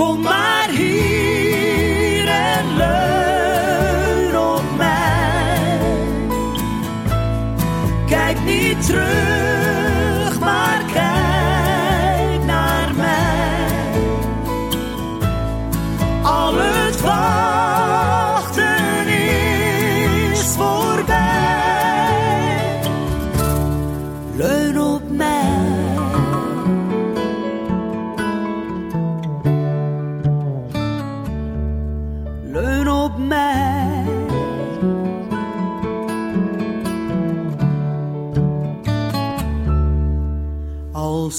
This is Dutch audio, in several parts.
Kom maar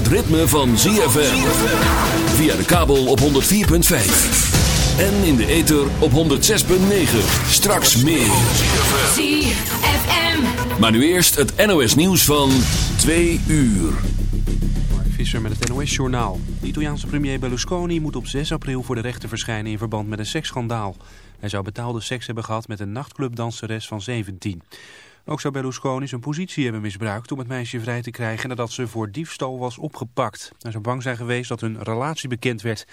het ritme van ZFM. Via de kabel op 104.5. En in de ether op 106.9. Straks meer. ZFM. Maar nu eerst het NOS nieuws van 2 uur. Mark Visser met het NOS-journaal. De Italiaanse premier Berlusconi moet op 6 april voor de rechter verschijnen in verband met een seksschandaal. Hij zou betaalde seks hebben gehad met een nachtclubdanseres van 17. Ook zou Berlusconi zijn positie hebben misbruikt om het meisje vrij te krijgen nadat ze voor diefstal was opgepakt. Hij zou bang zijn geweest dat hun relatie bekend werd.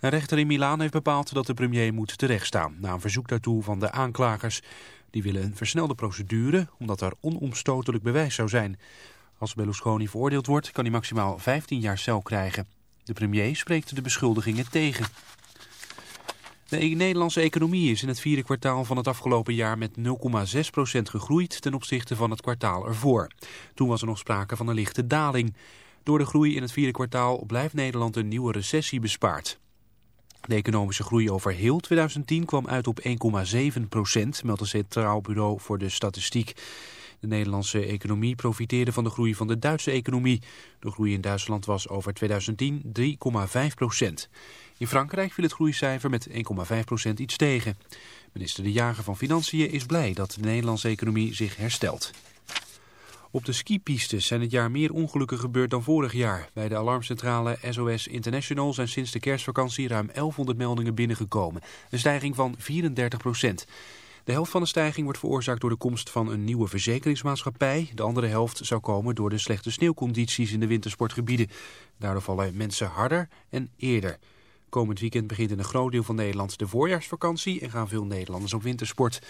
Een rechter in Milaan heeft bepaald dat de premier moet terechtstaan na een verzoek daartoe van de aanklagers. Die willen een versnelde procedure omdat er onomstotelijk bewijs zou zijn. Als Berlusconi veroordeeld wordt, kan hij maximaal 15 jaar cel krijgen. De premier spreekt de beschuldigingen tegen. De Nederlandse economie is in het vierde kwartaal van het afgelopen jaar met 0,6% gegroeid ten opzichte van het kwartaal ervoor. Toen was er nog sprake van een lichte daling. Door de groei in het vierde kwartaal blijft Nederland een nieuwe recessie bespaard. De economische groei over heel 2010 kwam uit op 1,7% meldt het Centraal Bureau voor de Statistiek. De Nederlandse economie profiteerde van de groei van de Duitse economie. De groei in Duitsland was over 2010 3,5 In Frankrijk viel het groeicijfer met 1,5% iets tegen. Minister De Jager van Financiën is blij dat de Nederlandse economie zich herstelt. Op de skipistes zijn het jaar meer ongelukken gebeurd dan vorig jaar. Bij de alarmcentrale SOS International zijn sinds de kerstvakantie ruim 1100 meldingen binnengekomen. Een stijging van 34 procent. De helft van de stijging wordt veroorzaakt door de komst van een nieuwe verzekeringsmaatschappij. De andere helft zou komen door de slechte sneeuwcondities in de wintersportgebieden. Daardoor vallen mensen harder en eerder. Komend weekend begint in een groot deel van Nederland de voorjaarsvakantie en gaan veel Nederlanders op wintersport.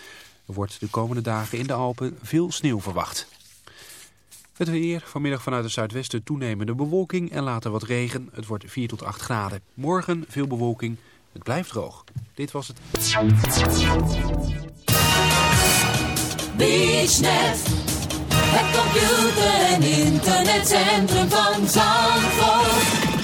Er wordt de komende dagen in de Alpen veel sneeuw verwacht. Het weer, vanmiddag vanuit het zuidwesten toenemende bewolking en later wat regen. Het wordt 4 tot 8 graden. Morgen veel bewolking, het blijft droog. Dit was het. Het van.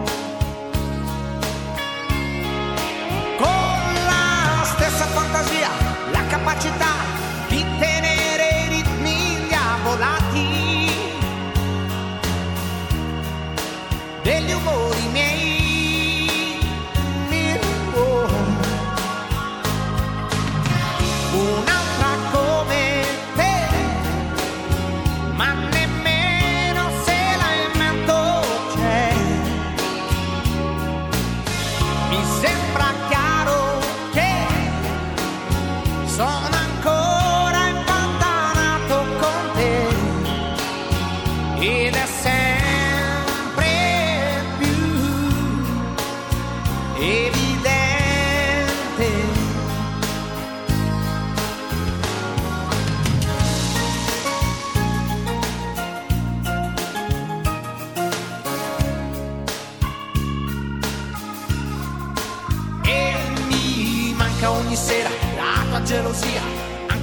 te dar.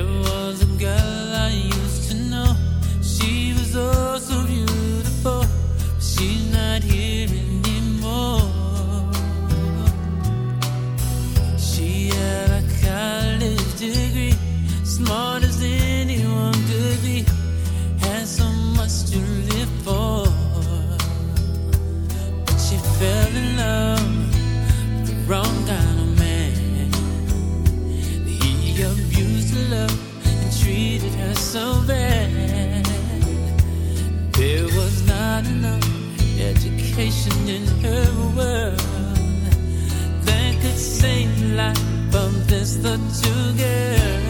There was in her world. There could save life, from this the two girls.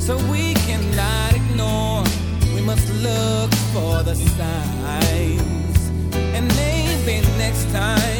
so we cannot ignore. We must look for the signs, and maybe next time.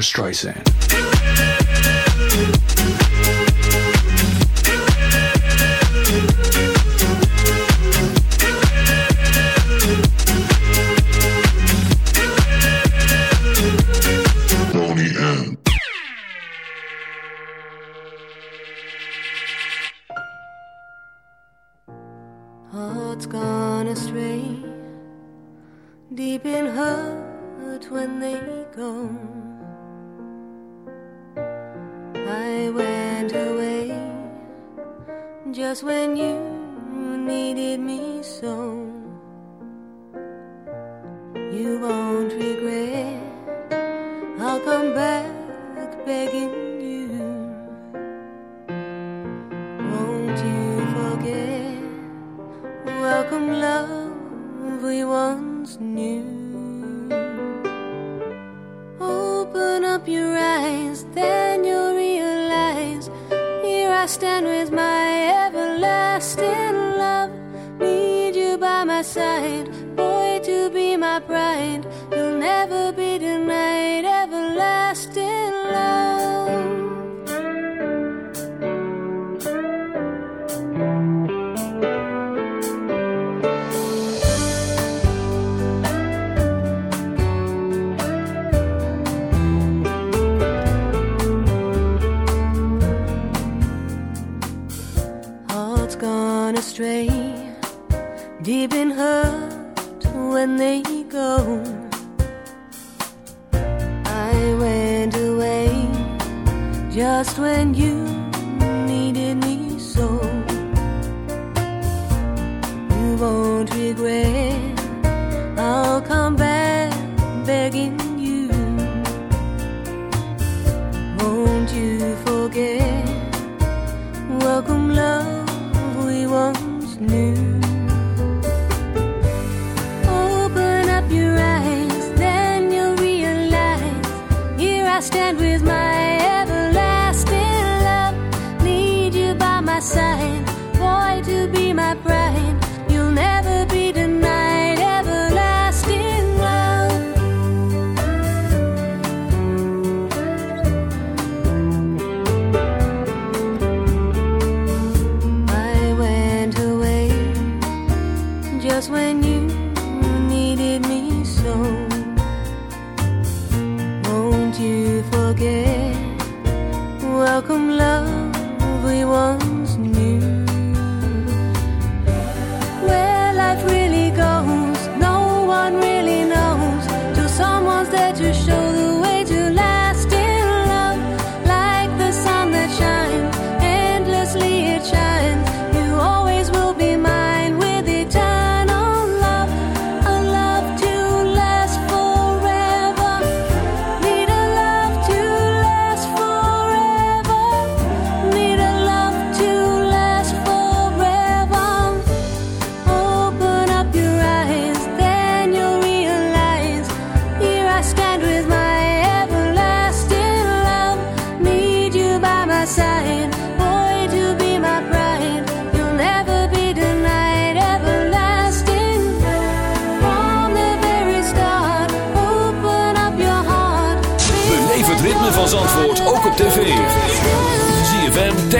Streisand. was when you needed me so. You won't regret, I'll come back begging you. Won't you forget, welcome love we once knew. Open up your eyes, then you'll realize here I stand with my. I still love. Need you by my side, boy, to be my bride. You'll never be denied, everlasting.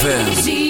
ZFM.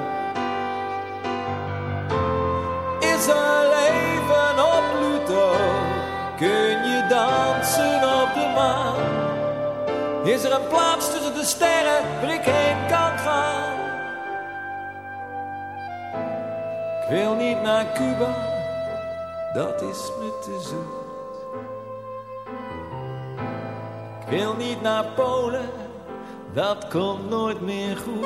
Er leven op Pluto? Kun je dansen op de maan? Is er een plaats tussen de sterren waar ik heen kan gaan? Ik wil niet naar Cuba, dat is me te zoet. Ik wil niet naar Polen, dat komt nooit meer goed.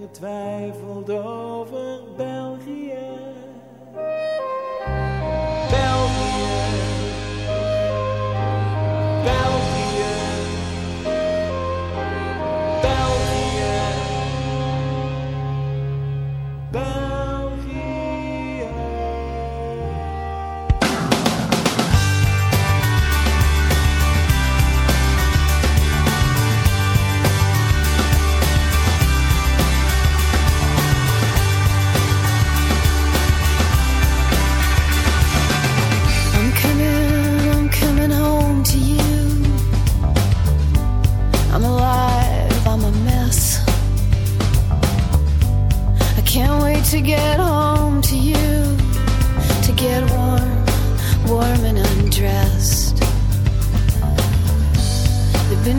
getwijfeld over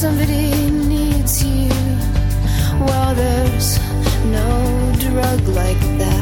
Somebody needs you, well, there's no drug like that.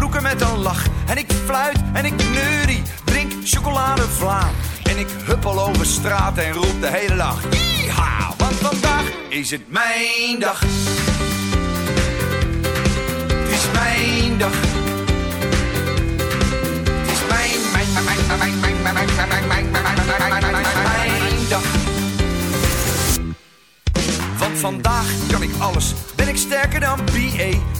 Broeken met een lach. En ik fluit en ik neurie, drink chocoladevla. En ik huppel over straat en roep de hele dag. Yeeha, want vandaag is het mijn dag. Het is mijn dag. Het is mijn, mijn, mijn, mijn, mijn, mijn, mijn, mijn, mijn, mijn, mijn, mijn, dag. Want vandaag kan ik alles, ben ik sterker dan BA.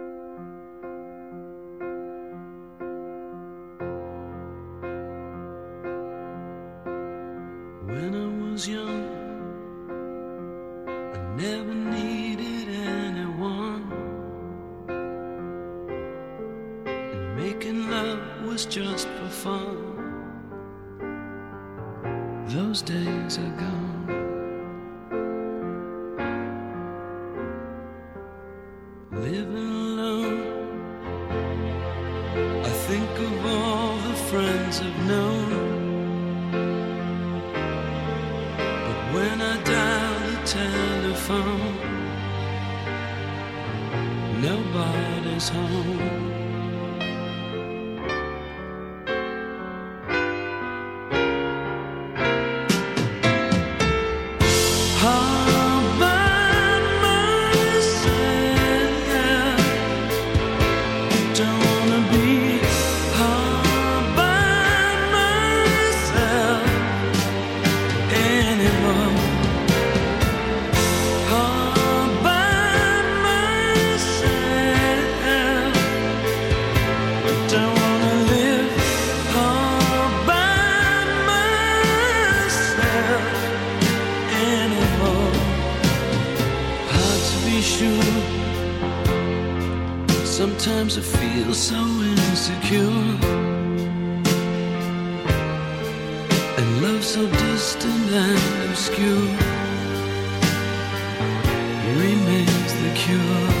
love so distant and obscure remains the cure.